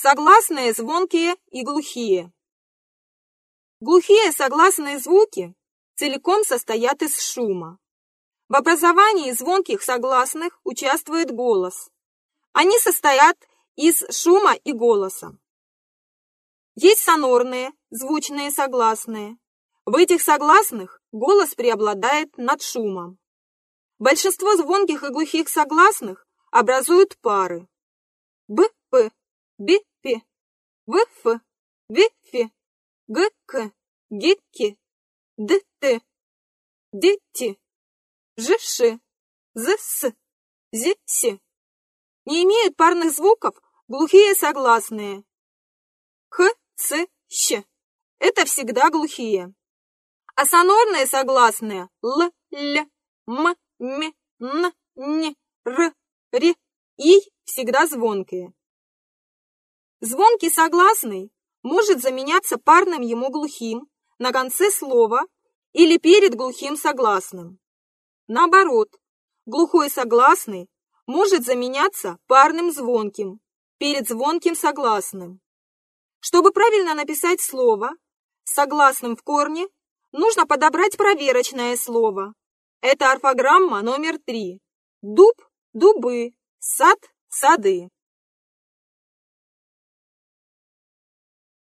Согласные, звонкие и глухие. Глухие согласные звуки целиком состоят из шума. В образовании звонких согласных участвует голос. Они состоят из шума и голоса. Есть сонорные, звучные согласные. В этих согласных голос преобладает над шумом. Большинство звонких и глухих согласных образуют пары. Б, П, Б, П, В, Ф, В, Ф, Г, К, Г, К, Д, Т, Д, Т, Ж, Ш, З, С, З, С. Не имеют парных звуков глухие согласные. Х, Ц, Щ. Это всегда глухие. А сонорные согласные Л, Л, М, М, Н, Н, Р, Р, И всегда звонкие. Звонкий согласный может заменяться парным ему глухим на конце слова или перед глухим согласным. Наоборот, глухой согласный может заменяться парным звонким перед звонким согласным. Чтобы правильно написать слово с согласным в корне, нужно подобрать проверочное слово. Это орфограмма номер три. Дуб – дубы, сад – сады.